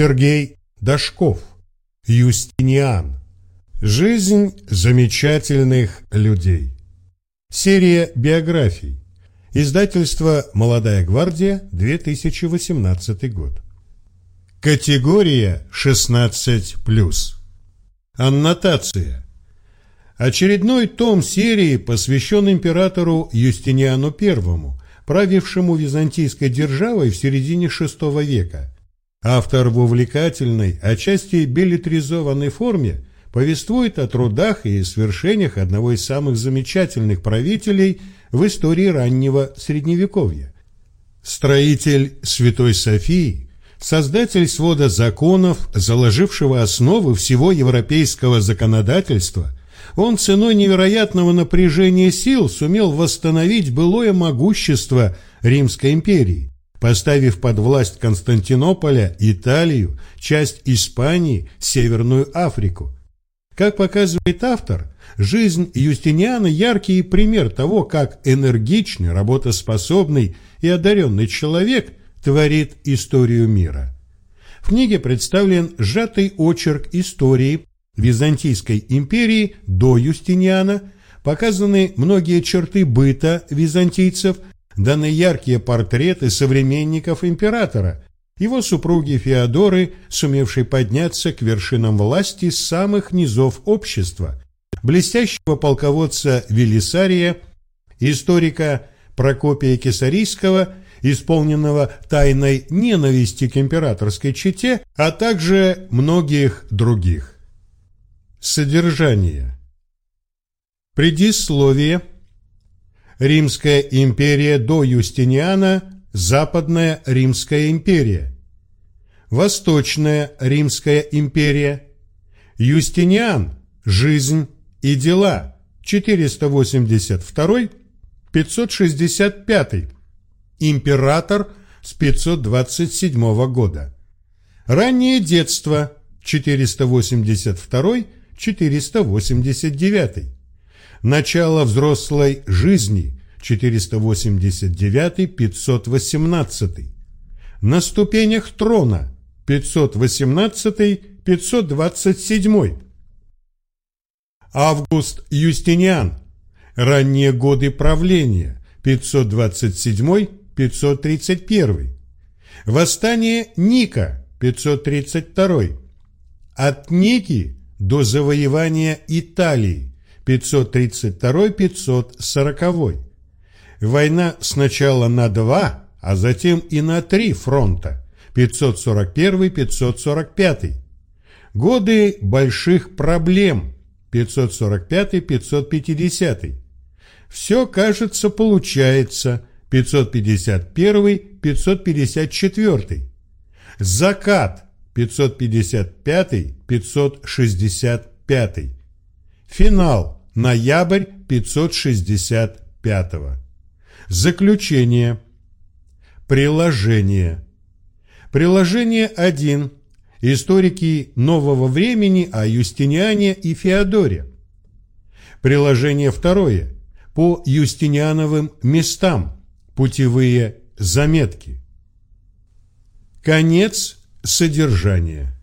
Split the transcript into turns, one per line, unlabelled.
Сергей Дашков. Юстиниан. Жизнь замечательных людей. Серия биографий. Издательство «Молодая гвардия», 2018 год. Категория 16+. Аннотация. Очередной том серии посвящен императору Юстиниану I, правившему византийской державой в середине VI века. Автор в увлекательной, отчасти билетризованной форме повествует о трудах и свершениях одного из самых замечательных правителей в истории раннего Средневековья. Строитель Святой Софии, создатель свода законов, заложившего основы всего европейского законодательства, он ценой невероятного напряжения сил сумел восстановить былое могущество Римской империи, поставив под власть Константинополя, Италию, часть Испании, Северную Африку – как показывает автор, жизнь Юстиниана – яркий пример того, как энергичный, работоспособный и одаренный человек творит историю мира. В книге представлен сжатый очерк истории Византийской империи до Юстиниана, показаны многие черты быта византийцев, даны яркие портреты современников императора, его супруги Феодоры, сумевшей подняться к вершинам власти с самых низов общества, блестящего полководца Велисария, историка Прокопия Кесарийского, исполненного тайной ненависти к императорской чете, а также многих других. Содержание Предисловие Римская империя до Юстиниана Западная Римская империя, Восточная Римская империя, Юстиниан, жизнь и дела, 482-565, император с 527 года, раннее детство, 482-489, начало взрослой жизни, 489-518. На ступенях трона 518-527. Август Юстиниан. Ранние годы правления 527-531. Восстание Ника 532. От Ники до завоевания Италии 532-540. Война сначала на два, а затем и на три фронта 541-545. Годы больших проблем 545-550. Все, кажется, получается 551-554. Закат 555-565. Финал ноябрь 565. Заключение. Приложение. Приложение 1. Историки нового времени о Юстиниане и Феодоре. Приложение 2. По Юстиниановым местам. Путевые заметки. Конец содержания.